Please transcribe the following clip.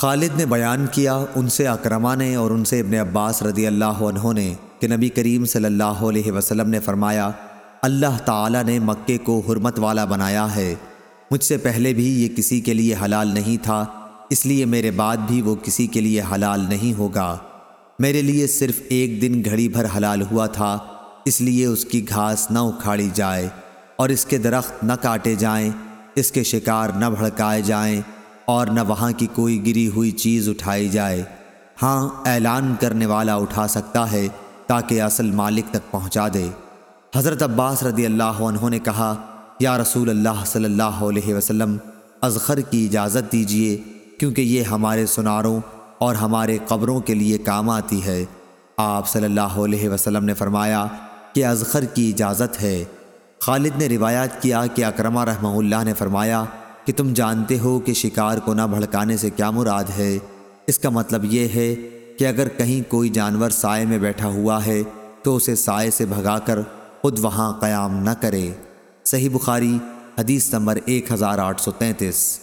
خالد نے بیان کیا ان سے اکرما نے اور ان سے ابن عباس رضی اللہ عنہ نے کہ نبی کریم صلی اللہ علیہ وسلم نے فرمایا، اللہ تعالی نے مکے کو حرمت والا بنایا ہے۔ مجھ سے پہلے بھی یہ کسی کے لیے حلال نہیں تھا، اس لیے میرے بعد بھی وہ کسی کے لیے حلال نہیں ہوگا۔ میرے لیے صرف ایک دن گھڑی بھر حلال ہوا تھا، اس لیے اس کی گھاس نہ اکھاڑی جائے اور اس کے درخت نہ کاٹے جائیں، اس کے شکار نہ بھڑکائے جائیں۔ اور نہ وہاں کی کوئی گری ہوئی چیز اٹھائی جائے۔ ہاں اعلان کرنے والا اٹھا سکتا ہے تاکہ اصل مالک تک پہنچا دے۔ حضرت عباس رضی اللہ عنہ نے کہا، یا رسول اللہ صلی اللہ علیہ وسلم ازخر کی اجازت دیجیے کیونکہ یہ ہمارے سناروں اور ہمارے قبروں کے لیے کام آتی ہے۔ آپ صلی اللہ علیہ وسلم نے فرمایا کہ ازخر کی اجازت ہے۔ خالد نے روایات کیا کہ اکرمہ رحمہ اللہ نے فرمایا کہ تم جانتے ہو کہ شکار کو نہ بھڑکانے سے کیا مراد ہے؟ اس کا مطلب یہ ہے کہ اگر کہیں کوئی جانور سائے میں بیٹھا ہوا ہے، تو اسے سائے سے بھگا کر خود وہاں قیام نہ کرے۔ صحیح بخاری، حدیث نمبر ایک ہزار آٹھ سو تینتیس۔